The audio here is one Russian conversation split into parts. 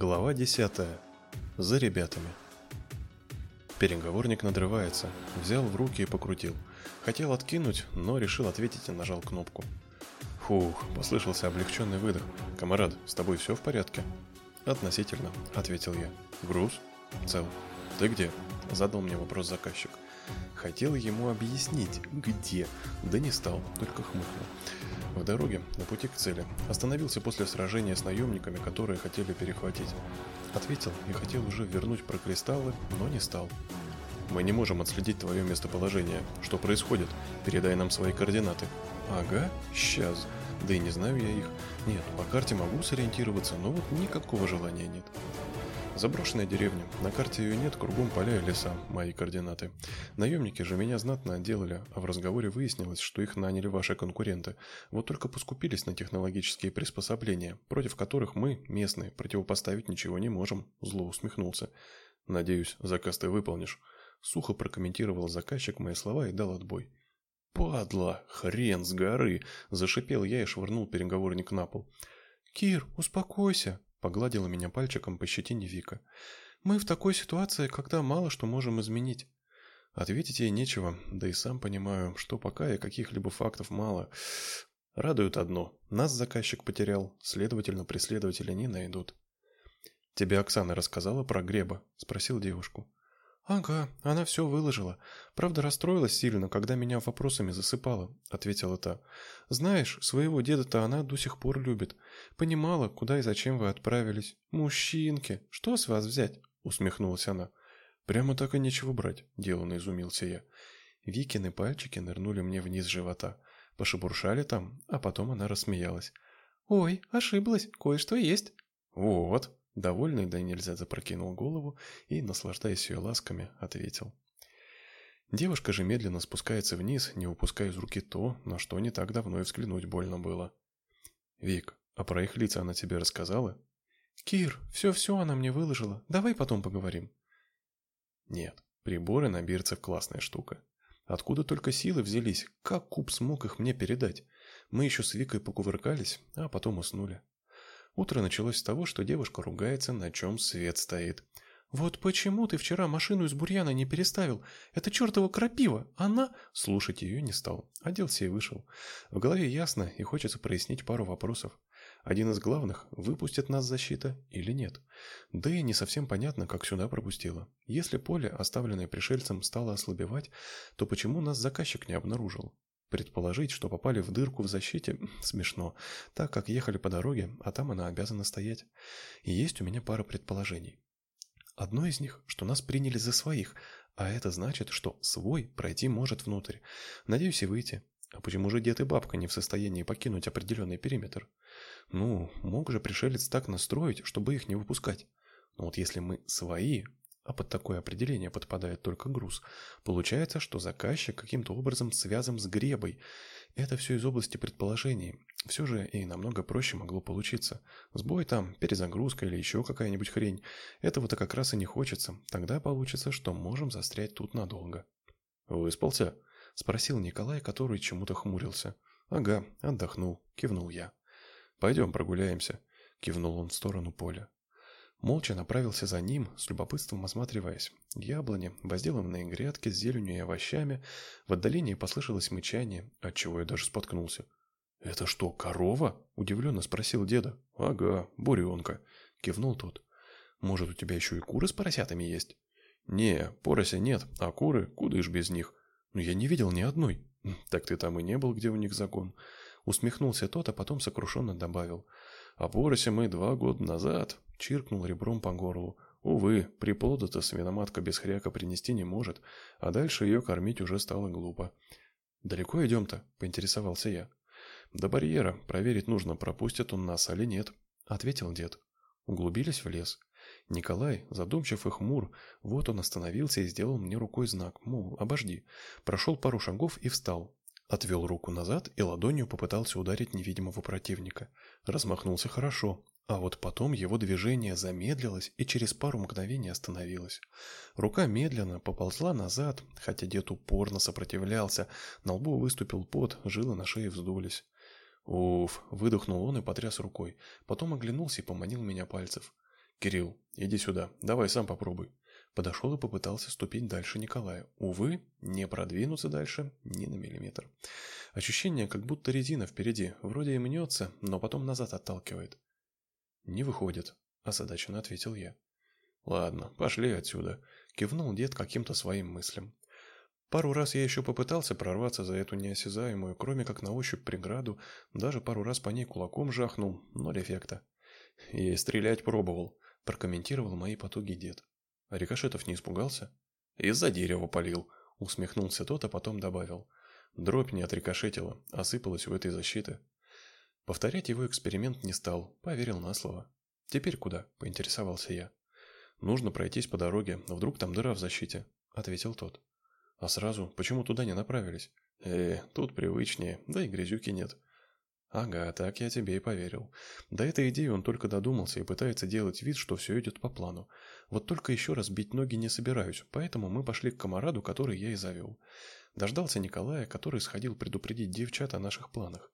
Глава 10. За ребятами. Переговорник надрывается. Взял в руки и покрутил. Хотел откинуть, но решил ответить и нажал кнопку. Фух, послышался облегченный выдох. «Камарад, с тобой все в порядке?» «Относительно», — ответил я. «Груз?» «Цел». «Ты где?» — задал мне вопрос заказчик. Хотел ему объяснить, где, да не стал, только хмыкнул. В дороге, на пути к цели, остановился после сражения с наемниками, которые хотели перехватить. Ответил и хотел уже вернуть про кристаллы, но не стал. «Мы не можем отследить твое местоположение. Что происходит? Передай нам свои координаты». «Ага, сейчас. Да и не знаю я их. Нет, по карте могу сориентироваться, но вот никакого желания нет». Заброшенная деревня. На карте ее нет, кругом поля и леса, мои координаты. Наемники же меня знатно отделали, а в разговоре выяснилось, что их наняли ваши конкуренты. Вот только поскупились на технологические приспособления, против которых мы, местные, противопоставить ничего не можем, зло усмехнулся. Надеюсь, заказ ты выполнишь. Сухо прокомментировал заказчик мои слова и дал отбой. «Падла! Хрен с горы!» – зашипел я и швырнул переговорник на пол. «Кир, успокойся!» Погладила меня пальчиком по щетине Вика. «Мы в такой ситуации, когда мало что можем изменить». Ответить ей нечего, да и сам понимаю, что пока и каких-либо фактов мало. Радует одно. Нас заказчик потерял, следовательно, преследователи не найдут. «Тебе Оксана рассказала про Греба?» – спросил девушку. «Ага, она все выложила. Правда, расстроилась сильно, когда меня вопросами засыпала», — ответила та. «Знаешь, своего деда-то она до сих пор любит. Понимала, куда и зачем вы отправились. Мужчинки, что с вас взять?» — усмехнулась она. «Прямо так и нечего брать», — деланно изумился я. Викины пальчики нырнули мне вниз живота. Пошебуршали там, а потом она рассмеялась. «Ой, ошиблась, кое-что есть». «Вот», Довольный да нельзя запрокинул голову и, наслаждаясь ее ласками, ответил. Девушка же медленно спускается вниз, не упуская из руки то, на что не так давно и взглянуть больно было. «Вик, а про их лица она тебе рассказала?» «Кир, все-все она мне выложила. Давай потом поговорим». «Нет, приборы на бирцах классная штука. Откуда только силы взялись? Как Куб смог их мне передать? Мы еще с Викой покувыркались, а потом уснули. Утро началось с того, что девушка ругается, на чем свет стоит. «Вот почему ты вчера машину из бурьяна не переставил? Это чертова крапива! Она...» Слушать ее не стал. Оделся и вышел. В голове ясно, и хочется прояснить пару вопросов. Один из главных – выпустит нас защита или нет? Да и не совсем понятно, как сюда пропустила. Если поле, оставленное пришельцем, стало ослабевать, то почему нас заказчик не обнаружил? Предположить, что попали в дырку в защите, смешно, так как ехали по дороге, а там она обязана стоять. И есть у меня пара предположений. Одно из них, что нас приняли за своих, а это значит, что свой пройти может внутрь. Надеюсь и выйти. А почему же дед и бабка не в состоянии покинуть определенный периметр? Ну, мог же пришелец так настроить, чтобы их не выпускать. Но вот если мы свои, а под такое определение подпадает только груз, получается, что заказчик каким-то образом связан с гребой. Это все из области предположений. Все же и намного проще могло получиться. Сбой там, перезагрузка или еще какая-нибудь хрень. Этого-то как раз и не хочется. Тогда получится, что можем застрять тут надолго. «Выспался?» – спросил Николай, который чему-то хмурился. «Ага, отдохнул», – кивнул я. «Пойдем прогуляемся», – кивнул он в сторону поля. Молча направился за ним, с любопытством осматриваясь. Яблони, возделанные грядки с зеленью и овощами. В отдалении послышалось мычание, отчего я даже споткнулся. «Это что, корова?» – удивленно спросил деда. «Ага, буренка», – кивнул тот. «Может, у тебя еще и куры с поросятами есть?» «Не, порося нет, а куры, куда ж без них?» «Но я не видел ни одной». «Так ты там и не был, где у них загон». Усмехнулся тот, а потом сокрушенно добавил. «А порося мы два года назад Чиркнул ребром по горлу. Увы, приплода-то свиноматка без хряка принести не может, а дальше ее кормить уже стало глупо. «Далеко идем-то?» – поинтересовался я. «До барьера. Проверить нужно, пропустят он нас или нет», – ответил дед. Углубились в лес. Николай, задумчив и хмур, вот он остановился и сделал мне рукой знак, мол, обожди. Прошел пару шагов и встал. Отвел руку назад и ладонью попытался ударить невидимого противника. Размахнулся хорошо, а вот потом его движение замедлилось и через пару мгновений остановилось. Рука медленно поползла назад, хотя дед упорно сопротивлялся, на лбу выступил пот, жилы на шее вздулись. «Уф!» – выдохнул он и потряс рукой, потом оглянулся и поманил меня пальцев. «Кирилл, иди сюда, давай сам попробуй». Подошел и попытался ступить дальше Николая. Увы, не продвинуться дальше ни на миллиметр. Ощущение, как будто резина впереди, вроде и мнется, но потом назад отталкивает. «Не выходит», – озадаченно ответил я. «Ладно, пошли отсюда», – кивнул дед каким-то своим мыслям. Пару раз я еще попытался прорваться за эту неосязаемую, кроме как на ощупь преграду, даже пару раз по ней кулаком жахнул, ноль эффекта. «Я и стрелять пробовал», – прокомментировал мои потуги дед. А Рикошетов не испугался? Из-за дерева полил, усмехнулся тот, а потом добавил. Дробь не отрикошетила, осыпалась у этой защиты. Повторять его эксперимент не стал, поверил на слово. «Теперь куда?» – поинтересовался я. «Нужно пройтись по дороге, вдруг там дыра в защите», – ответил тот. «А сразу? Почему туда не направились?» «Э, тут привычнее, да и грязюки нет. Ага, так я тебе и поверил. До этой идеи он только додумался и пытается делать вид, что все идет по плану. Вот только еще раз бить ноги не собираюсь, поэтому мы пошли к комараду, который я и завел. Дождался Николая, который сходил предупредить девчат о наших планах.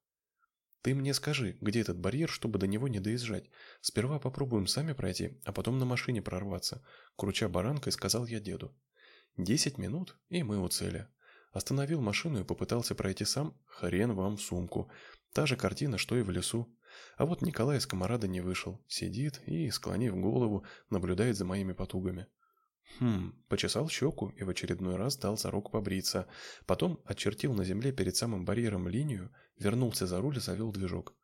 Ты мне скажи, где этот барьер, чтобы до него не доезжать. Сперва попробуем сами пройти, а потом на машине прорваться. Круча баранкой, сказал я деду. Десять минут, и мы у цели. Остановил машину и попытался пройти сам. Хрен вам сумку. Та же картина, что и в лесу. А вот Николай из комарада не вышел. Сидит и, склонив голову, наблюдает за моими потугами. Хм, почесал щеку и в очередной раз дал зарок побриться. Потом очертил на земле перед самым барьером линию, вернулся за руль и завел движок.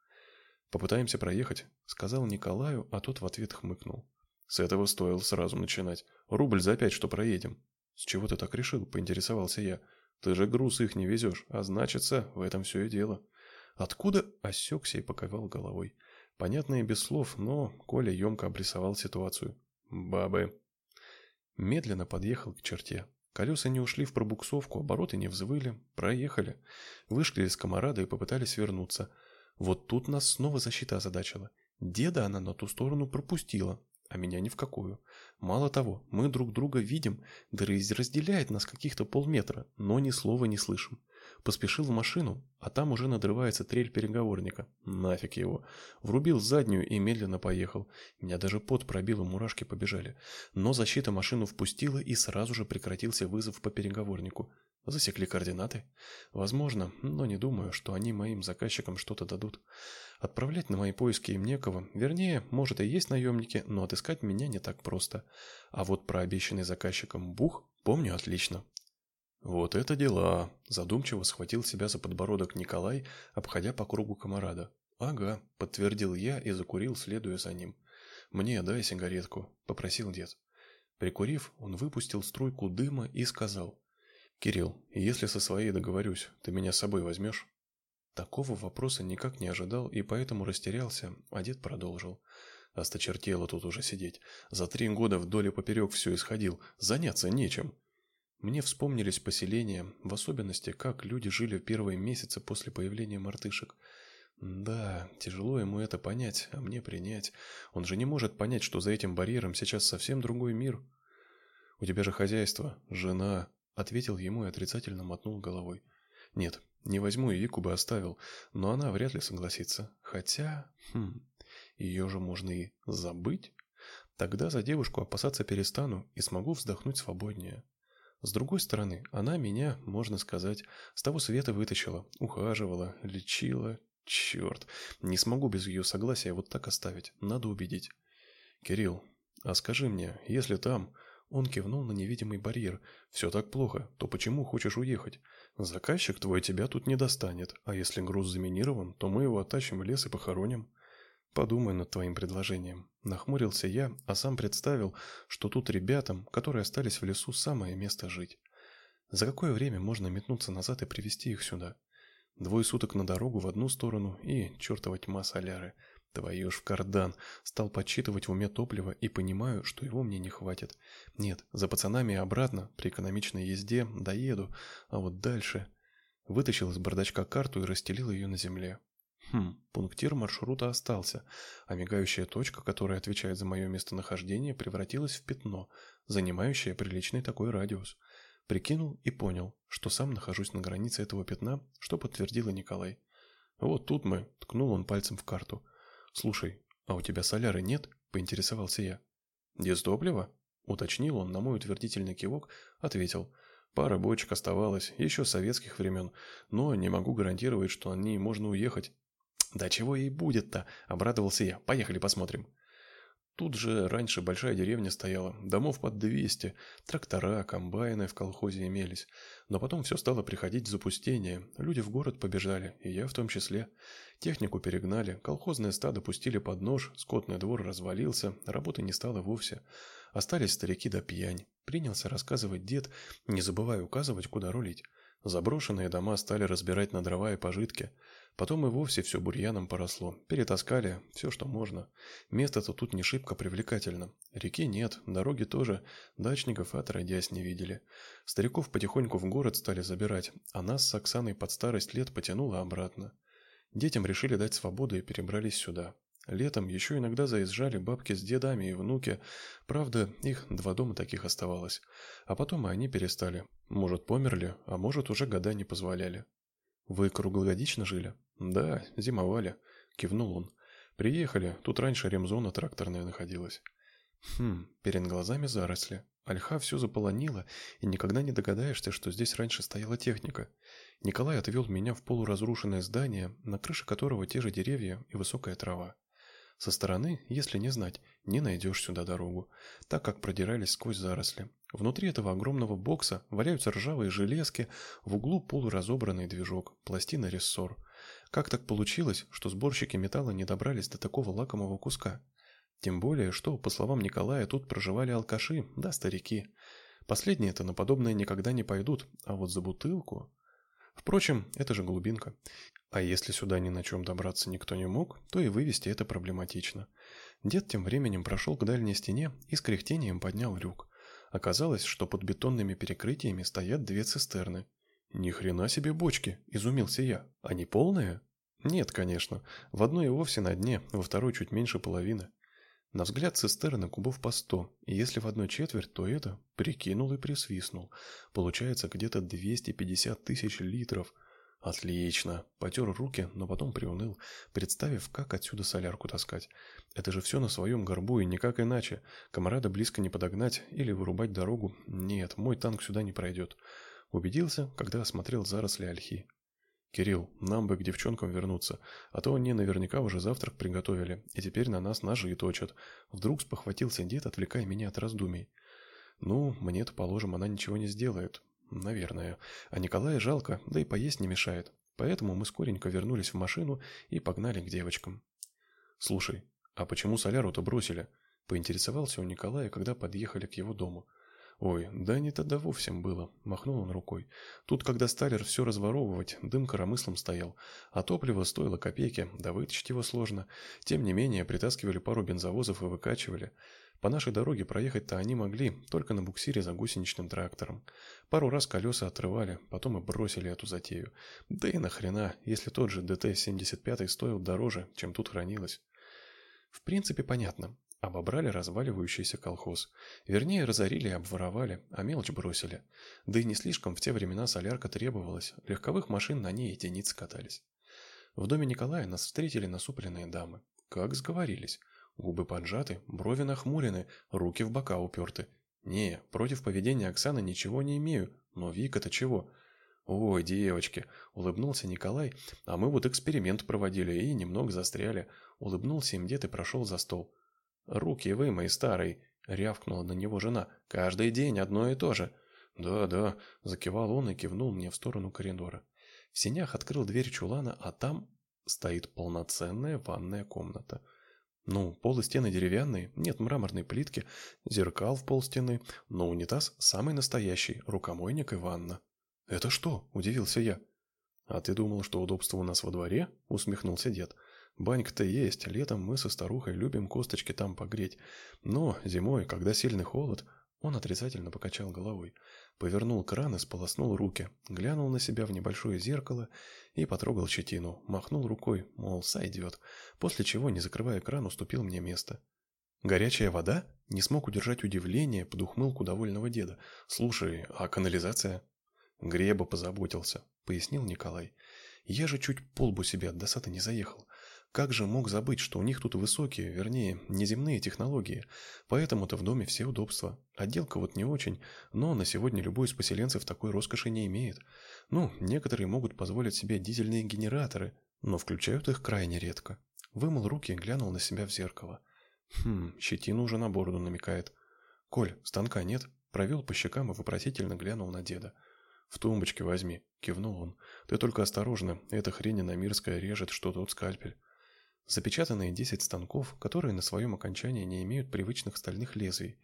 «Попытаемся проехать», — сказал Николаю, а тот в ответ хмыкнул. «С этого стоило сразу начинать. Рубль за пять, что проедем». «С чего ты так решил?» — поинтересовался я. «Ты же груз их не везешь, а значится, в этом все и дело». Откуда осекся и поковал головой. Понятно и без слов, но Коля емко обрисовал ситуацию. «Бабы». Медленно подъехал к черте. Колеса не ушли в пробуксовку, обороты не взвыли, проехали. Вышли из комарада и попытались вернуться. Вот тут нас снова защита озадачила. Деда она на ту сторону пропустила, а меня ни в какую. Мало того, мы друг друга видим, да разделяет нас каких-то полметра, но ни слова не слышим. Поспешил в машину, а там уже надрывается трель переговорника. Нафиг его. Врубил заднюю и медленно поехал. Меня даже пот пробил и мурашки побежали. Но защита машину впустила и сразу же прекратился вызов по переговорнику. Засекли координаты? Возможно, но не думаю, что они моим заказчикам что-то дадут. Отправлять на мои поиски им некого. Вернее, может и есть наемники, но отыскать меня не так просто. А вот про обещанный заказчиком бух помню отлично. «Вот это дела!» – задумчиво схватил себя за подбородок Николай, обходя по кругу комарада. «Ага», – подтвердил я и закурил, следуя за ним. «Мне дай сигаретку», – попросил дед. Прикурив, он выпустил струйку дыма и сказал. «Кирилл, если со своей договорюсь, ты меня с собой возьмешь?» Такого вопроса никак не ожидал и поэтому растерялся, а дед продолжил. Осточертело тут уже сидеть. За три года вдоль и поперек все исходил, заняться нечем. Мне вспомнились поселения, в особенности, как люди жили в первые месяцы после появления мартышек. Да, тяжело ему это понять, а мне принять. Он же не может понять, что за этим барьером сейчас совсем другой мир. У тебя же хозяйство, жена, ответил ему и отрицательно мотнул головой. Нет, не возьму и Вику бы оставил, но она вряд ли согласится. Хотя, хм, ее же можно и забыть. Тогда за девушку опасаться перестану и смогу вздохнуть свободнее. С другой стороны, она меня, можно сказать, с того света вытащила, ухаживала, лечила. Черт, не смогу без ее согласия вот так оставить, надо убедить. Кирилл, а скажи мне, если там... Он кивнул на невидимый барьер. «Все так плохо, то почему хочешь уехать? Заказчик твой тебя тут не достанет, а если груз заминирован, то мы его оттащим в лес и похороним». Подумай над твоим предложением. Нахмурился я, а сам представил, что тут ребятам, которые остались в лесу, самое место жить. За какое время можно метнуться назад и привести их сюда? Двое суток на дорогу в одну сторону и чертова тьма соляры. Твою ж в кардан. Стал подсчитывать в уме топливо и понимаю, что его мне не хватит. Нет, за пацанами обратно, при экономичной езде, доеду, а вот дальше... Вытащил из бардачка карту и расстелил ее на земле. Хм, пунктир маршрута остался, а мигающая точка, которая отвечает за мое местонахождение, превратилась в пятно, занимающее приличный такой радиус. Прикинул и понял, что сам нахожусь на границе этого пятна, что подтвердила Николай. «Вот тут мы», — ткнул он пальцем в карту. «Слушай, а у тебя соляры нет?» — поинтересовался я. «Дистопливо?» – уточнил он на мой утвердительный кивок, ответил. «Пара бочек оставалось, еще советских времен, но не могу гарантировать, что на ней можно уехать». «Да чего ей будет-то?» – обрадовался я. «Поехали посмотрим». Тут же раньше большая деревня стояла, домов под 200, трактора, комбайны в колхозе имелись. Но потом все стало приходить в запустение, люди в город побежали, и я в том числе. Технику перегнали, колхозное стадо пустили под нож, скотный двор развалился, работы не стало вовсе. Остались старики да пьянь. Принялся рассказывать дед, не забывая указывать, куда рулить. Заброшенные дома стали разбирать на дрова и пожитки. Потом и вовсе все бурьяном поросло. Перетаскали все, что можно. Место-то тут не шибко привлекательно. Реки нет, дороги тоже. Дачников отродясь не видели. Стариков потихоньку в город стали забирать, а нас с Оксаной под старость лет потянуло обратно. Детям решили дать свободу и перебрались сюда. Летом еще иногда заезжали бабки с дедами и внуки. Правда, их два дома таких оставалось. А потом и они перестали. Может, померли, а может, уже года не позволяли. «Вы круглогодично жили?» «Да, зимовали», — кивнул он. «Приехали, тут раньше ремзона тракторная находилась». Хм, перед глазами заросли. Ольха все заполонила, и никогда не догадаешься, что здесь раньше стояла техника. Николай отвел меня в полуразрушенное здание, на крыше которого те же деревья и высокая трава. Со стороны, если не знать, не найдешь сюда дорогу, так как продирались сквозь заросли. Внутри этого огромного бокса валяются ржавые железки, в углу полуразобранный движок, пластина рессор. Как так получилось, что сборщики металла не добрались до такого лакомого куска? Тем более, что, по словам Николая, тут проживали алкаши, да старики. Последние-то на подобное никогда не пойдут, а вот за бутылку... Впрочем, это же глубинка. А если сюда ни на чем добраться никто не мог, то и вывести это проблематично. Дед тем временем прошел к дальней стене и с кряхтением поднял люк. Оказалось, что под бетонными перекрытиями стоят две цистерны. «Ни хрена себе бочки!» – изумился я. «Они полные?» «Нет, конечно. В одной и вовсе на дне, во второй чуть меньше половины. На взгляд цистерны кубов по сто, и если в одной четверть, то это прикинул и присвистнул. Получается где-то 250 тысяч литров. Отлично. Потер руки, но потом приуныл, представив, как отсюда солярку таскать. Это же все на своем горбу и никак иначе. Комарада близко не подогнать или вырубать дорогу. Нет, мой танк сюда не пройдет. Убедился, когда осмотрел заросли ольхи. «Кирилл, нам бы к девчонкам вернуться, а то они наверняка уже завтрак приготовили, и теперь на нас ножи точат». Вдруг спохватился дед, отвлекая меня от раздумий. «Ну, мне-то, положим, она ничего не сделает. Наверное. А Николая жалко, да и поесть не мешает. Поэтому мы скоренько вернулись в машину и погнали к девочкам». «Слушай, а почему соляру-то бросили?» Поинтересовался у Николая, когда подъехали к его дому. «Ой, да не тогда вовсе было», – махнул он рукой. «Тут, когда сталер все разворовывать, дым коромыслом стоял, а топливо стоило копейки, да вытащить его сложно. Тем не менее, притаскивали пару бензовозов и выкачивали. По нашей дороге проехать-то они могли, только на буксире за гусеничным трактором. Пару раз колеса отрывали, потом и бросили эту затею. Да и нахрена, если тот же ДТ-75 стоил дороже, чем тут хранилось». В принципе, понятно. Обобрали разваливающийся колхоз. Вернее, разорили и обворовали, а мелочь бросили. Да и не слишком в те времена солярка требовалась, легковых машин на ней единицы катались. В доме Николая нас встретили насупленные дамы. Как сговорились. Губы поджаты, брови нахмурены, руки в бока уперты. Не, против поведения Оксаны ничего не имею, но Вика-то чего? «Ой, девочки!» – улыбнулся Николай, а мы вот эксперимент проводили и немного застряли. Улыбнулся им дед и прошел за стол. «Руки вы, мои старый!» — рявкнула на него жена. «Каждый день одно и то же!» «Да, да», — закивал он и кивнул мне в сторону коридора. В сенях открыл дверь чулана, а там стоит полноценная ванная комната. Ну, пол и стены деревянные, нет мраморной плитки, зеркал в пол стены, но унитаз самый настоящий, рукомойник и ванна. «Это что?» – удивился я. «А ты думал, что удобство у нас во дворе?» – усмехнулся дед. Банька-то есть, летом мы со старухой любим косточки там погреть. Но зимой, когда сильный холод, он отрицательно покачал головой. Повернул кран и сполоснул руки, глянул на себя в небольшое зеркало и потрогал щетину, махнул рукой, мол, сойдет, после чего, не закрывая кран, уступил мне место. Горячая вода? Не смог удержать удивление под ухмылку довольного деда. Слушай, а канализация? Греба позаботился, пояснил Николай. Я же чуть полбу себе от досады не заехал. Как же мог забыть, что у них тут высокие, вернее, неземные технологии, поэтому-то в доме все удобства. Отделка вот не очень, но на сегодня любой из поселенцев такой роскоши не имеет. Ну, некоторые могут позволить себе дизельные генераторы, но включают их крайне редко. Вымыл руки и глянул на себя в зеркало. Хм, щетина уже на бороду намекает. «Коль, станка нет?» Провел по щекам и вопросительно глянул на деда. «В тумбочке возьми», — кивнул он. «Ты только осторожно, эта хрень иномирская режет, что тот скальпель». Запечатанные 10 станков, которые на своем окончании не имеют привычных стальных лезвий.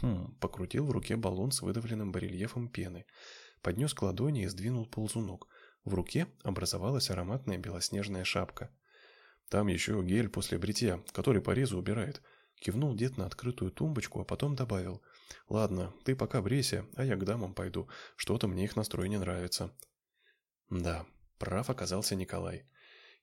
Хм, покрутил в руке баллон с выдавленным барельефом пены. Поднес к ладони и сдвинул ползунок. В руке образовалась ароматная белоснежная шапка. «Там еще гель после бритья, который порезы убирает», Кивнул дед на открытую тумбочку, а потом добавил. «Ладно, ты пока брейся, а я к дамам пойду. Что-то мне их настрой не нравится». Да, прав оказался Николай.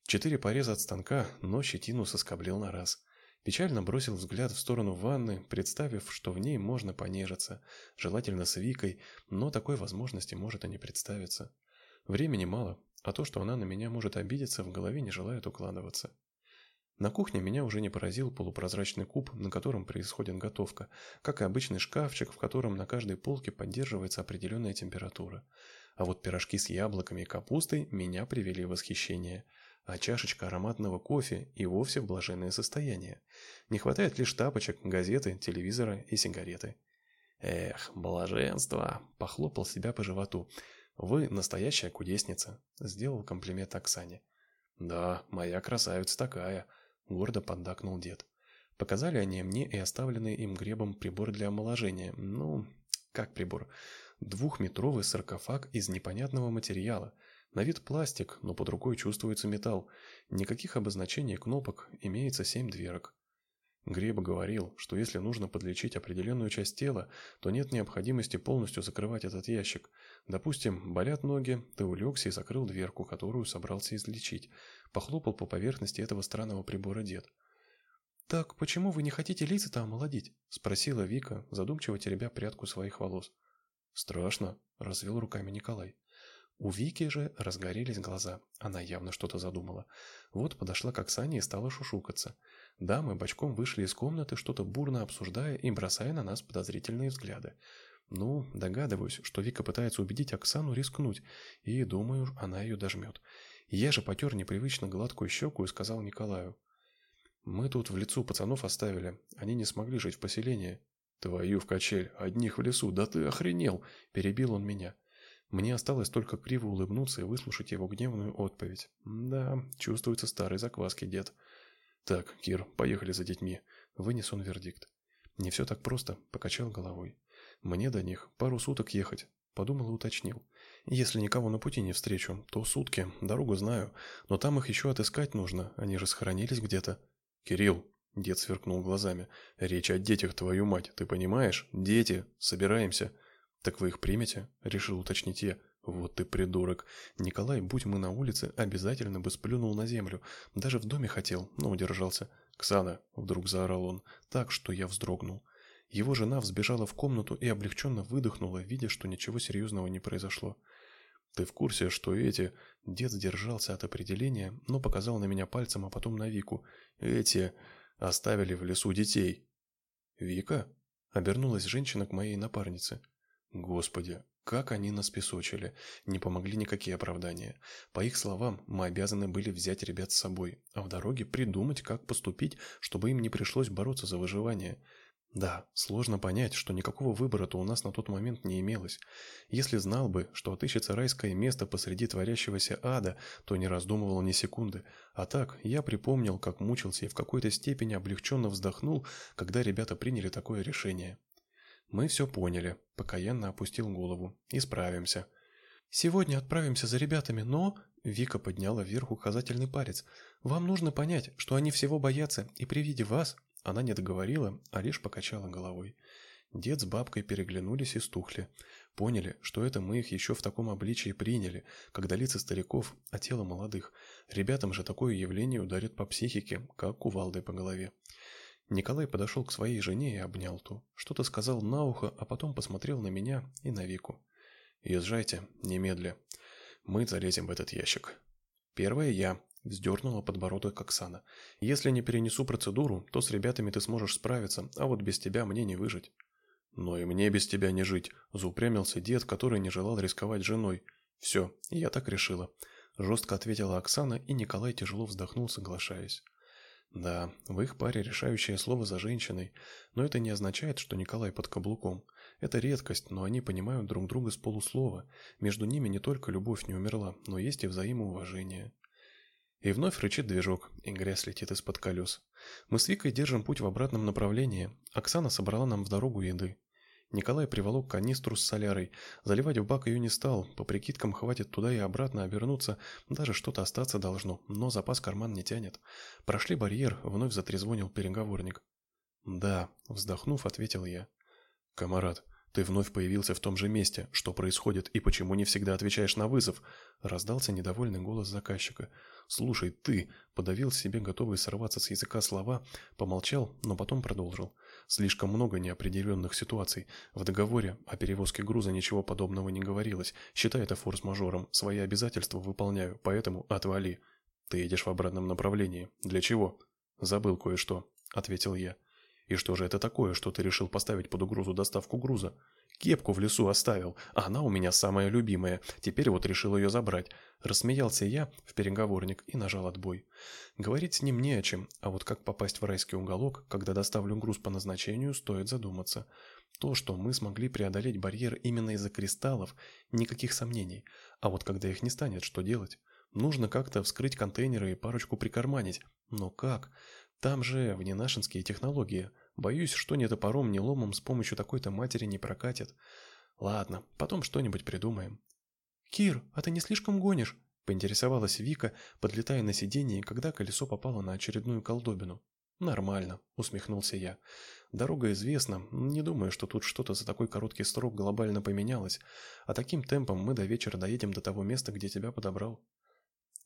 Четыре пореза от станка, но щетину соскоблил на раз. Печально бросил взгляд в сторону ванны, представив, что в ней можно понежиться, желательно с Викой, но такой возможности может и не представиться. Времени мало, а то, что она на меня может обидеться, в голове не желает укладываться. На кухне меня уже не поразил полупрозрачный куб, на котором происходит готовка, как и обычный шкафчик, в котором на каждой полке поддерживается определенная температура. А вот пирожки с яблоками и капустой меня привели в восхищение, а чашечка ароматного кофе и вовсе в блаженное состояние. Не хватает лишь тапочек, газеты, телевизора и сигареты. «Эх, блаженство!» – похлопал себя по животу. «Вы настоящая кудесница», – сделал комплимент Оксане. «Да, моя красавица такая», Гордо поддакнул дед. Показали они мне и оставленный им гребом прибор для омоложения. Ну, как прибор? Двухметровый саркофаг из непонятного материала. На вид пластик, но под рукой чувствуется металл. Никаких обозначений кнопок, имеется семь дверок. Греба говорил, что если нужно подлечить определенную часть тела, то нет необходимости полностью закрывать этот ящик. Допустим, болят ноги, ты улегся и закрыл дверку, которую собрался излечить. Похлопал по поверхности этого странного прибора дед. «Так почему вы не хотите лица-то омолодить?» – спросила Вика, задумчиво теребя прядку своих волос. «Страшно», – развел руками Николай. У Вики же разгорелись глаза. Она явно что-то задумала. Вот подошла к Оксане и стала шушукаться. Дамы бочком вышли из комнаты, что-то бурно обсуждая и бросая на нас подозрительные взгляды. Ну, догадываюсь, что Вика пытается убедить Оксану рискнуть, и думаю, она ее дожмет. Я же потер непривычно гладкую щеку и сказал Николаю. «Мы тут в лесу пацанов оставили. Они не смогли жить в поселении». «Твою в качель! Одних в лесу! Да ты охренел!» – перебил он меня. Мне осталось только криво улыбнуться и выслушать его гневную отповедь. Да, чувствуется старый закваски дед. «Так, Кир, поехали за детьми», – вынес он вердикт. «Не все так просто», – покачал головой. «Мне до них пару суток ехать», – подумал и уточнил. Если никого на пути не встречу, то сутки, дорогу знаю, но там их еще отыскать нужно, они же сохранились где-то. Кирилл, дед сверкнул глазами, речь о детях, твою мать, ты понимаешь? Дети, собираемся. Так вы их примете? Решил уточнить я. Вот ты придурок. Николай, будь мы на улице, обязательно бы сплюнул на землю. Даже в доме хотел, но удержался. «Ксана!» – вдруг заорал он, так, что я вздрогнул. Его жена взбежала в комнату и облегченно выдохнула, видя, что ничего серьезного не произошло. «Ты в курсе, что эти...» Дед сдержался от определения, но показал на меня пальцем, а потом на Вику. «Эти... оставили в лесу детей». «Вика?» Обернулась женщина к моей напарнице. «Господи, как они нас песочили. Не помогли никакие оправдания. По их словам, мы обязаны были взять ребят с собой, а в дороге придумать, как поступить, чтобы им не пришлось бороться за выживание. Да, сложно понять, что никакого выбора-то у нас на тот момент не имелось. Если знал бы, что отыщется райское место посреди творящегося ада, то не раздумывал ни секунды. А так, я припомнил, как мучился и в какой-то степени облегченно вздохнул, когда ребята приняли такое решение. Мы все поняли, покаянно опустил голову. Исправимся. Сегодня отправимся за ребятами, но... Вика подняла вверх указательный палец. «Вам нужно понять, что они всего боятся, и при виде вас она не договорила, а лишь покачала головой. Дед с бабкой переглянулись и стухли. Поняли, что это мы их еще в таком обличии приняли, когда лица стариков, а тело молодых. Ребятам же такое явление ударит по психике, как кувалдой по голове. Николай подошел к своей жене и обнял ту. Что-то сказал на ухо, а потом посмотрел на меня и на Вику. «Езжайте, немедля. Мы залезем в этот ящик». «Первое я», Вздернула подбородок Оксана. «Если не перенесу процедуру, то с ребятами ты сможешь справиться, а вот без тебя мне не выжить». «Но и мне без тебя не жить», – заупрямился дед, который не желал рисковать женой. «Все, я так решила», – жестко ответила Оксана, и Николай тяжело вздохнул, соглашаясь. Да, в их паре решающее слово за женщиной, но это не означает, что Николай под каблуком. Это редкость, но они понимают друг друга с полуслова. Между ними не только любовь не умерла, но есть и взаимоуважение. И вновь рычит движок, и грязь летит из-под колес. Мы с Викой держим путь в обратном направлении. Оксана собрала нам в дорогу еды. Николай приволок канистру с солярой. Заливать в бак ее не стал. По прикидкам хватит туда и обратно обернуться. Даже что-то остаться должно, но запас карман не тянет. Прошли барьер, вновь затрезвонил переговорник. «Да», — вздохнув, ответил я. «Камарад, ты вновь появился в том же месте. Что происходит и почему не всегда отвечаешь на вызов?» Раздался недовольный голос заказчика. «Слушай, ты...» — подавил себе готовый сорваться с языка слова, помолчал, но потом продолжил. «Слишком много неопределенных ситуаций. В договоре о перевозке груза ничего подобного не говорилось. Считай это форс-мажором. Свои обязательства выполняю, поэтому отвали. Ты едешь в обратном направлении. Для чего?» «Забыл кое-что», — ответил я. «И что же это такое, что ты решил поставить под угрозу доставку груза?» Кепку в лесу оставил, а она у меня самая любимая. Теперь вот решил ее забрать. Рассмеялся я в переговорник и нажал отбой. Говорить с ним не о чем, а вот как попасть в райский уголок, когда доставлю груз по назначению, стоит задуматься. То, что мы смогли преодолеть барьер именно из-за кристаллов, никаких сомнений. А вот когда их не станет, что делать? Нужно как-то вскрыть контейнеры и парочку прикарманить. Но как? Там же вненашинские технологии – Боюсь, что ни топором, ни ломом с помощью такой-то матери не прокатит. Ладно, потом что-нибудь придумаем. «Кир, а ты не слишком гонишь?» – поинтересовалась Вика, подлетая на сиденье, когда колесо попало на очередную колдобину. «Нормально», – усмехнулся я. «Дорога известна, не думаю, что тут что-то за такой короткий срок глобально поменялось, а таким темпом мы до вечера доедем до того места, где тебя подобрал».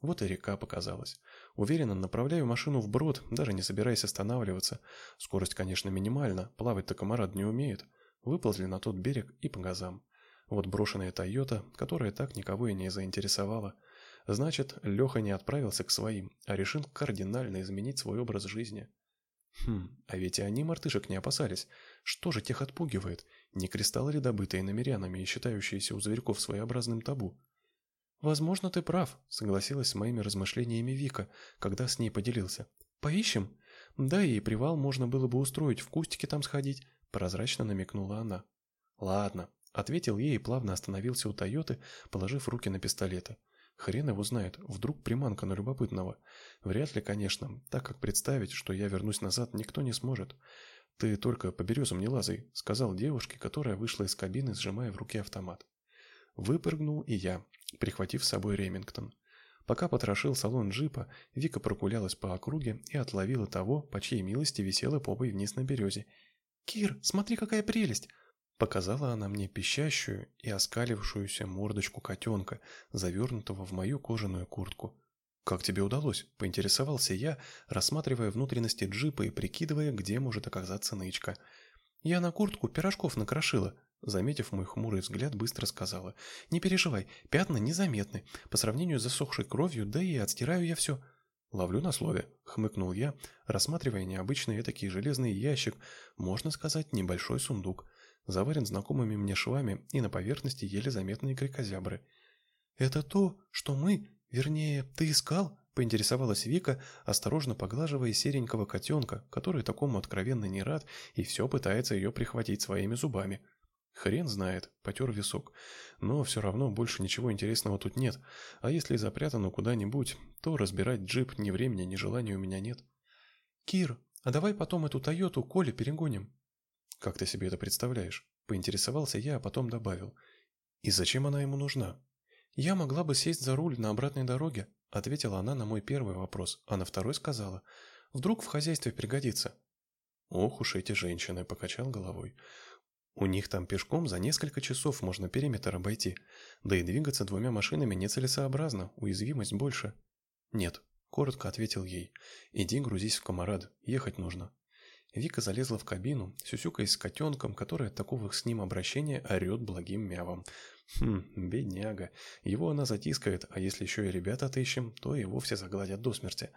Вот и река показалась. Уверенно направляю машину вброд, даже не собираясь останавливаться. Скорость, конечно, минимальна, плавать-то комарат не умеет. Выползли на тот берег и по газам. Вот брошенная Тойота, которая так никого и не заинтересовала. Значит, Леха не отправился к своим, а решил кардинально изменить свой образ жизни. Хм, а ведь и они мартышек не опасались. Что же тех отпугивает? Не кристаллы ли добытые намерянами и считающиеся у зверьков своеобразным табу? «Возможно, ты прав», — согласилась с моими размышлениями Вика, когда с ней поделился. «Поищем?» «Да, и привал можно было бы устроить, в кустике там сходить», — прозрачно намекнула она. «Ладно», — ответил ей и плавно остановился у Тойоты, положив руки на пистолеты. Хрен его знает, вдруг приманка на любопытного. Вряд ли, конечно, так как представить, что я вернусь назад, никто не сможет. «Ты только по березам не лазай», — сказал девушке, которая вышла из кабины, сжимая в руке автомат. Выпрыгнул и я, прихватив с собой Ремингтон. Пока потрошил салон джипа, Вика прогулялась по округе и отловила того, по чьей милости висела попой вниз на березе. «Кир, смотри, какая прелесть!» Показала она мне пищащую и оскалившуюся мордочку котенка, завернутого в мою кожаную куртку. «Как тебе удалось?» – поинтересовался я, рассматривая внутренности джипа и прикидывая, где может оказаться нычка. «Я на куртку пирожков накрошила», Заметив мой хмурый взгляд, быстро сказала. «Не переживай, пятна незаметны. По сравнению с засохшей кровью, да и отстираю я все». «Ловлю на слове», — хмыкнул я, рассматривая необычный этакий железный ящик, можно сказать, небольшой сундук. Заварен знакомыми мне швами и на поверхности еле заметные крикозябры. «Это то, что мы, вернее, ты искал?» — поинтересовалась Вика, осторожно поглаживая серенького котенка, который такому откровенно не рад и все пытается ее прихватить своими зубами. Хрен знает, потер висок. Но все равно больше ничего интересного тут нет. А если запрятано куда-нибудь, то разбирать джип ни времени, ни желания у меня нет. Кир, а давай потом эту Тойоту Коле перегоним. Как ты себе это представляешь? Поинтересовался я, а потом добавил. И зачем она ему нужна? Я могла бы сесть за руль на обратной дороге, ответила она на мой первый вопрос, а на второй сказала. Вдруг в хозяйстве пригодится. Ох уж эти женщины, покачал головой. У них там пешком за несколько часов можно периметр обойти, да и двигаться двумя машинами нецелесообразно, уязвимость больше. Нет, коротко ответил ей. Иди грузись в комарад, ехать нужно. Вика залезла в кабину, сюсюкаясь с котенком, который от такого с ним обращения орет благим мявом. Хм, бедняга. Его она затискает, а если еще и ребят отыщем, то и вовсе загладят до смерти.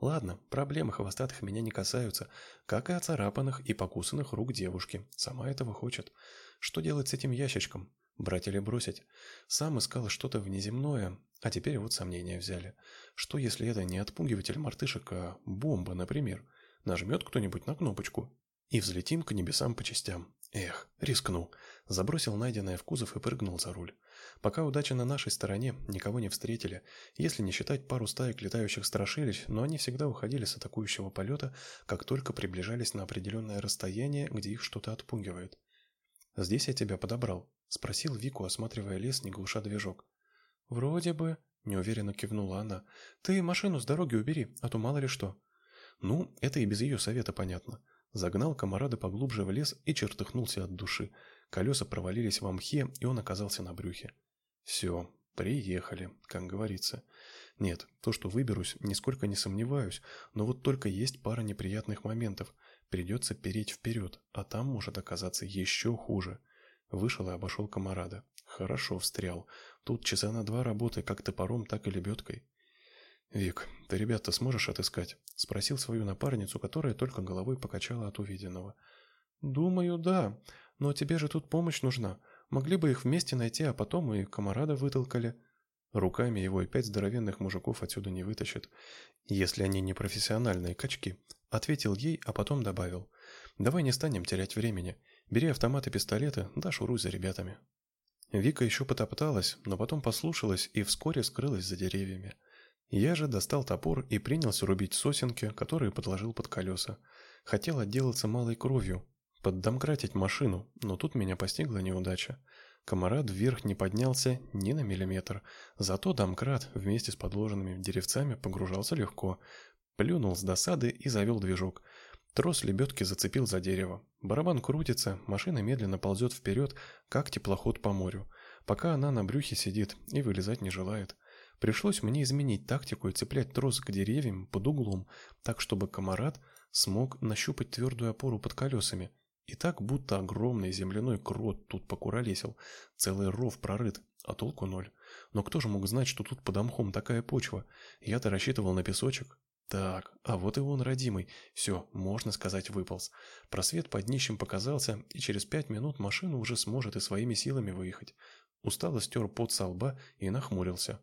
Ладно, проблемы хвостатых меня не касаются, как и оцарапанных и покусанных рук девушки. Сама этого хочет. Что делать с этим ящичком? Брать или бросить? Сам искал что-то внеземное, а теперь вот сомнения взяли. Что если это не отпугиватель мартышек, а бомба, например? Нажмет кто-нибудь на кнопочку и взлетим к небесам по частям. Эх, рискнул. Забросил найденное в кузов и прыгнул за руль. Пока удача на нашей стороне, никого не встретили, если не считать пару стаек летающих страшилищ, но они всегда уходили с атакующего полета, как только приближались на определенное расстояние, где их что-то отпугивает. «Здесь я тебя подобрал», — спросил Вику, осматривая лес, не глуша движок. «Вроде бы», — неуверенно кивнула она. «Ты машину с дороги убери, а то мало ли что». Ну, это и без ее совета понятно. Загнал комарада поглубже в лес и чертыхнулся от души. Колеса провалились в мхе, и он оказался на брюхе. Все, приехали, как говорится. Нет, то, что выберусь, нисколько не сомневаюсь, но вот только есть пара неприятных моментов. Придется переть вперед, а там может оказаться еще хуже. Вышел и обошел комарада. Хорошо встрял. Тут часа на два работы как топором, так и лебедкой. «Вик, ты ребят-то сможешь отыскать?» — спросил свою напарницу, которая только головой покачала от увиденного. «Думаю, да. Но тебе же тут помощь нужна. Могли бы их вместе найти, а потом и комарада вытолкали». Руками его и пять здоровенных мужиков отсюда не вытащат, если они не профессиональные качки. Ответил ей, а потом добавил. Давай не станем терять времени. Бери автомат и пистолеты, да шуруй за ребятами. Вика еще потопталась, но потом послушалась и вскоре скрылась за деревьями. Я же достал топор и принялся рубить сосенки, которые подложил под колеса. Хотел отделаться малой кровью, поддомкратить машину, но тут меня постигла неудача. Комарат вверх не поднялся ни на миллиметр, зато домкрат вместе с подложенными деревцами погружался легко. Плюнул с досады и завел движок. Трос лебедки зацепил за дерево. Барабан крутится, машина медленно ползет вперед, как теплоход по морю, пока она на брюхе сидит и вылезать не желает. Пришлось мне изменить тактику и цеплять трос к деревьям под углом, так чтобы комарат смог нащупать твердую опору под колесами – и так будто огромный земляной крот тут покуролесил, целый ров прорыт, а толку ноль. Но кто же мог знать, что тут под мхом такая почва? Я-то рассчитывал на песочек. Так, а вот и он, родимый. Все, можно сказать, выполз. Просвет под днищем показался, и через пять минут машина уже сможет и своими силами выехать. Устало стер пот со лба и нахмурился.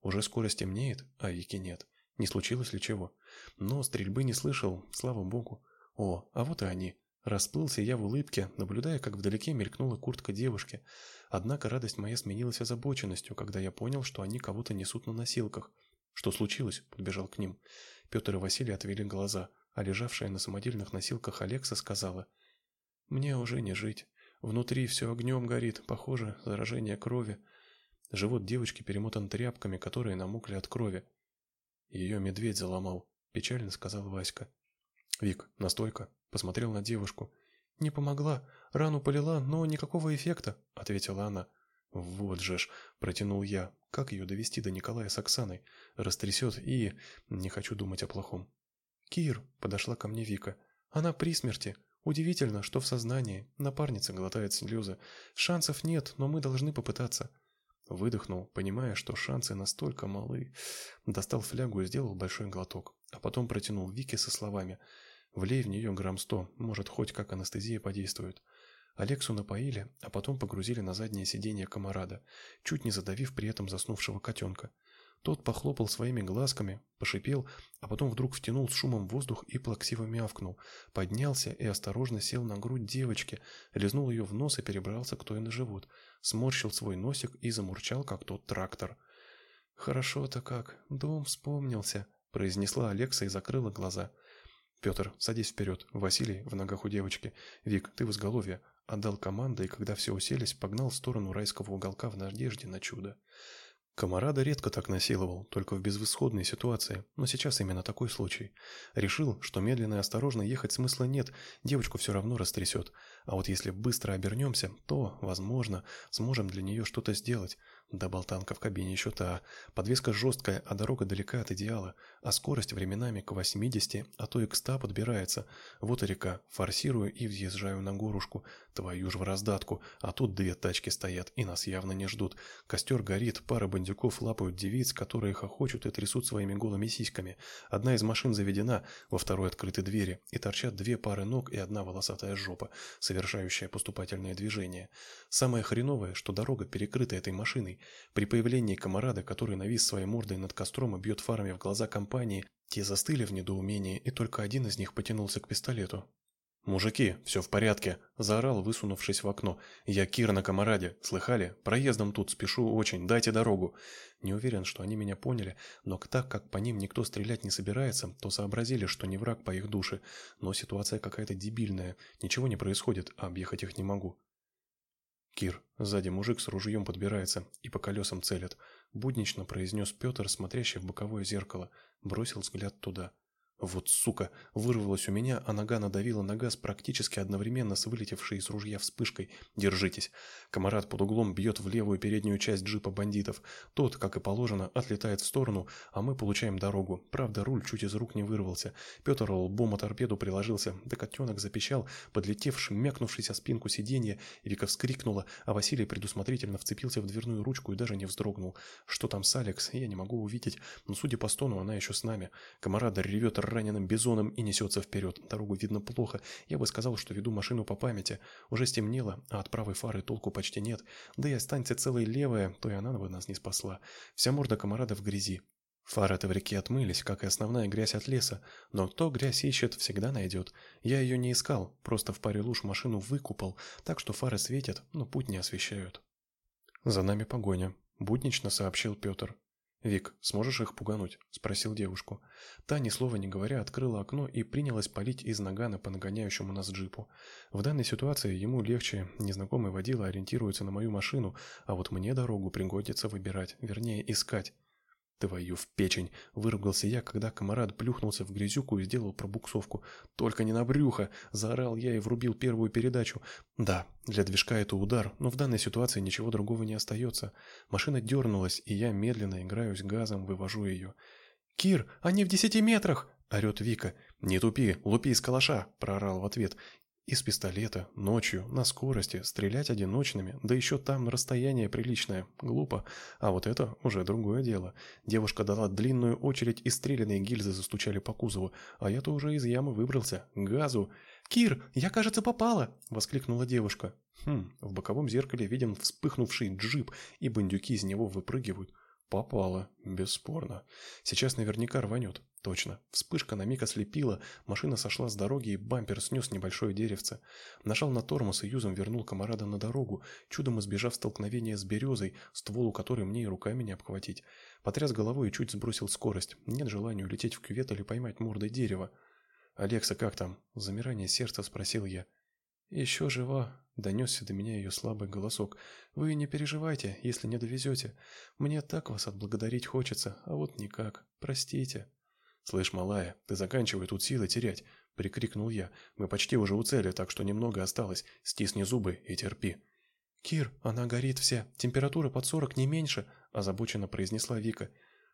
Уже скоро стемнеет, а Вики нет. Не случилось ли чего? Но стрельбы не слышал, слава богу. О, а вот и они. Расплылся я в улыбке, наблюдая, как вдалеке мелькнула куртка девушки. Однако радость моя сменилась озабоченностью, когда я понял, что они кого-то несут на носилках. «Что случилось?» – подбежал к ним. Петр и Василий отвели глаза, а лежавшая на самодельных носилках Алекса сказала. «Мне уже не жить. Внутри все огнем горит, похоже, заражение крови. Живот девочки перемотан тряпками, которые намокли от крови. Ее медведь заломал», – печально сказал Васька. «Вик, настойка?» Посмотрел на девушку. «Не помогла. Рану полила, но никакого эффекта», — ответила она. «Вот же ж», — протянул я. «Как ее довести до Николая с Оксаной? Растрясет и... Не хочу думать о плохом». «Кир», — подошла ко мне Вика. «Она при смерти. Удивительно, что в сознании. Напарница глотает слезы. Шансов нет, но мы должны попытаться». Выдохнул, понимая, что шансы настолько малы. Достал флягу и сделал большой глоток, а потом протянул Вике со словами Влей в нее грамм сто, может, хоть как анестезия подействует. Алексу напоили, а потом погрузили на заднее сиденье комарада, чуть не задавив при этом заснувшего котенка. Тот похлопал своими глазками, пошипел, а потом вдруг втянул с шумом воздух и плаксиво мявкнул, поднялся и осторожно сел на грудь девочки, лизнул ее в нос и перебрался к той на живот, сморщил свой носик и замурчал, как тот трактор. «Хорошо-то как, дом вспомнился», — произнесла Алекса и закрыла глаза. «Петр, садись вперед. Василий в ногах у девочки. Вик, ты в изголовье». Отдал команду и, когда все уселись, погнал в сторону райского уголка в надежде на чудо. Комарада редко так насиловал, только в безвысходной ситуации, но сейчас именно такой случай. Решил, что медленно и осторожно ехать смысла нет, девочку все равно растрясет. А вот если быстро обернемся, то, возможно, сможем для нее что-то сделать. Да болтанка в кабине еще та. Подвеска жесткая, а дорога далека от идеала. А скорость временами к 80, а то и к 100 подбирается. Вот и река. Форсирую и въезжаю на горушку. Твою ж в раздатку. А тут две тачки стоят и нас явно не ждут. Костер горит, пара бандюков лапают девиц, которые хохочут и трясут своими голыми сиськами. Одна из машин заведена, во второй открыты двери, и торчат две пары ног и одна волосатая жопа, совершающая поступательное движение. Самое хреновое, что дорога перекрыта этой машиной. При появлении комарада, который навис своей мордой над костром и бьет фарами в глаза компании, те застыли в недоумении, и только один из них потянулся к пистолету. «Мужики, все в порядке!» – заорал, высунувшись в окно. «Я Кир на комараде. Слыхали? Проездом тут, спешу очень. Дайте дорогу!» Не уверен, что они меня поняли, но так как по ним никто стрелять не собирается, то сообразили, что не враг по их душе. Но ситуация какая-то дебильная. Ничего не происходит, а объехать их не могу. «Кир, сзади мужик с ружьем подбирается и по колесам целит», — буднично произнес Петр, смотрящий в боковое зеркало, бросил взгляд туда. Вот сука, вырвалось у меня, а нога надавила на газ практически одновременно с вылетевшей из ружья вспышкой. Держитесь. Комарат под углом бьет в левую переднюю часть джипа бандитов. Тот, как и положено, отлетает в сторону, а мы получаем дорогу. Правда, руль чуть из рук не вырвался. Петр лбом о торпеду приложился, да котенок запищал, подлетевший, мякнувшись о спинку сиденья. Вика вскрикнула, а Василий предусмотрительно вцепился в дверную ручку и даже не вздрогнул. Что там с Алекс, я не могу увидеть, но судя по стону, она еще с нами. Комарада ревет раненым бизоном и несется вперед. Дорогу видно плохо. Я бы сказал, что веду машину по памяти. Уже стемнело, а от правой фары толку почти нет. Да и останется целая левая, то и она бы нас не спасла. Вся морда комарада в грязи. Фары-то в реке отмылись, как и основная грязь от леса, но кто грязь ищет, всегда найдет. Я ее не искал, просто в паре луж машину выкупал, так что фары светят, но путь не освещают. «За нами погоня», — буднично сообщил Петр. «Вик, сможешь их пугануть?» – спросил девушку. Та, ни слова не говоря, открыла окно и принялась палить из нагана по нагоняющему нас джипу. В данной ситуации ему легче, незнакомый водила ориентируется на мою машину, а вот мне дорогу пригодится выбирать, вернее искать. «Твою в печень!» – выругался я, когда комарат плюхнулся в грязюку и сделал пробуксовку. «Только не на брюхо!» – заорал я и врубил первую передачу. Да, для движка это удар, но в данной ситуации ничего другого не остается. Машина дернулась, и я медленно играюсь газом, вывожу ее. «Кир, они в десяти метрах!» – орет Вика. «Не тупи, лупи из калаша!» – проорал в ответ. Из пистолета, ночью, на скорости, стрелять одиночными, да еще там расстояние приличное. Глупо. А вот это уже другое дело. Девушка дала длинную очередь, и стрелянные гильзы застучали по кузову. А я-то уже из ямы выбрался. Газу. «Кир, я, кажется, попала!» — воскликнула девушка. Хм, в боковом зеркале виден вспыхнувший джип, и бандюки из него выпрыгивают. Попало, бесспорно. Сейчас наверняка рванет. Точно. Вспышка на миг ослепила, машина сошла с дороги и бампер снес небольшое деревце. Нажал на тормоз и юзом вернул комарада на дорогу, чудом избежав столкновения с березой, стволу которой мне и руками не обхватить. Потряс головой и чуть сбросил скорость. Нет желания улететь в кювет или поймать мордой дерево. «Алекса, как там?» Замирание сердца спросил я. «Еще жива», — донесся до меня ее слабый голосок. «Вы не переживайте, если не довезете. Мне так вас отблагодарить хочется, а вот никак. Простите». «Слышь, малая, ты заканчивай тут силы терять», — прикрикнул я. «Мы почти уже у цели, так что немного осталось. Стисни зубы и терпи». «Кир, она горит вся. Температура под сорок, не меньше», — озабоченно произнесла Вика.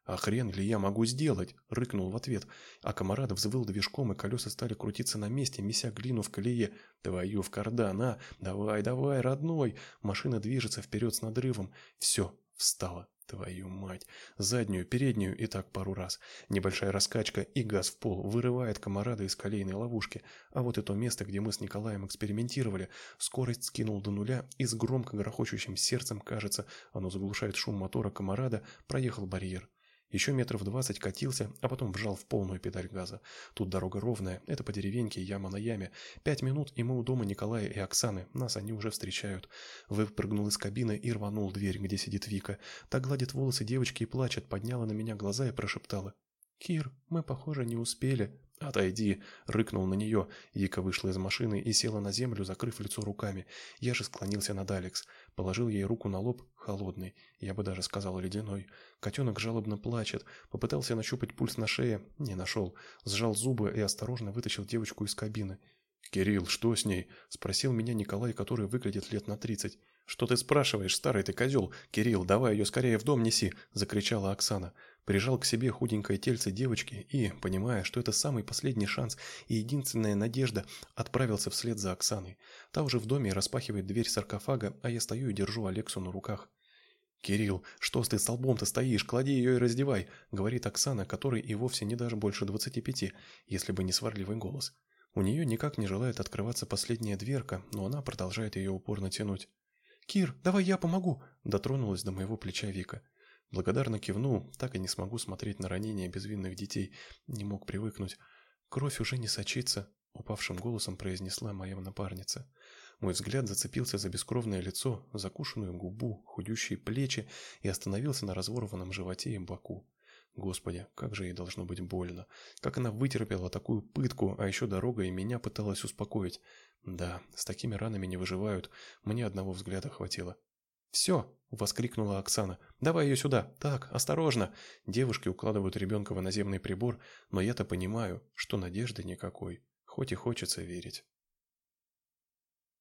«А хрен ли я могу сделать?» — рыкнул в ответ. А комарат взвыл движком, и колеса стали крутиться на месте, меся глину в колее. «Твою в кардан, а! Давай, давай, родной!» Машина движется вперед с надрывом. «Все, встала. Твою мать! Заднюю, переднюю и так пару раз. Небольшая раскачка и газ в пол вырывает комарада из колейной ловушки. А вот это место, где мы с Николаем экспериментировали, скорость скинул до нуля и с громко грохочущим сердцем, кажется, оно заглушает шум мотора комарада, проехал барьер. Еще метров двадцать катился, а потом вжал в полную педаль газа. Тут дорога ровная, это по деревеньке, яма на яме. Пять минут, и мы у дома Николая и Оксаны. Нас они уже встречают. Выпрыгнул из кабины и рванул дверь, где сидит Вика. Так гладит волосы девочки и плачет, подняла на меня глаза и прошептала. «Кир, мы, похоже, не успели». «Отойди!» — рыкнул на нее. Вика вышла из машины и села на землю, закрыв лицо руками. Я же склонился над Алекс. Положил ей руку на лоб, холодный, я бы даже сказал ледяной. Котенок жалобно плачет. Попытался нащупать пульс на шее, не нашел. Сжал зубы и осторожно вытащил девочку из кабины. «Кирилл, что с ней?» – спросил меня Николай, который выглядит лет на тридцать. «Что ты спрашиваешь, старый ты козел? Кирилл, давай ее скорее в дом неси!» – закричала Оксана. Прижал к себе худенькое тельце девочки и, понимая, что это самый последний шанс и единственная надежда, отправился вслед за Оксаной. Та уже в доме распахивает дверь саркофага, а я стою и держу Алексу на руках. «Кирилл, что ты столбом-то стоишь? Клади ее и раздевай!» – говорит Оксана, которой и вовсе не даже больше двадцати пяти, если бы не сварливый голос. У нее никак не желает открываться последняя дверка, но она продолжает ее упорно тянуть. «Кир, давай я помогу!» – дотронулась до моего плеча Вика. Благодарно кивнул, так и не смогу смотреть на ранения безвинных детей, не мог привыкнуть. «Кровь уже не сочится», – упавшим голосом произнесла моя напарница. Мой взгляд зацепился за бескровное лицо, закушенную губу, худющие плечи и остановился на разворванном животе и боку. Господи, как же ей должно быть больно. Как она вытерпела такую пытку, а еще дорога и меня пыталась успокоить. Да, с такими ранами не выживают. Мне одного взгляда хватило. «Все!» – воскликнула Оксана. «Давай ее сюда! Так, осторожно!» Девушки укладывают ребенка в наземный прибор, но я-то понимаю, что надежды никакой, хоть и хочется верить.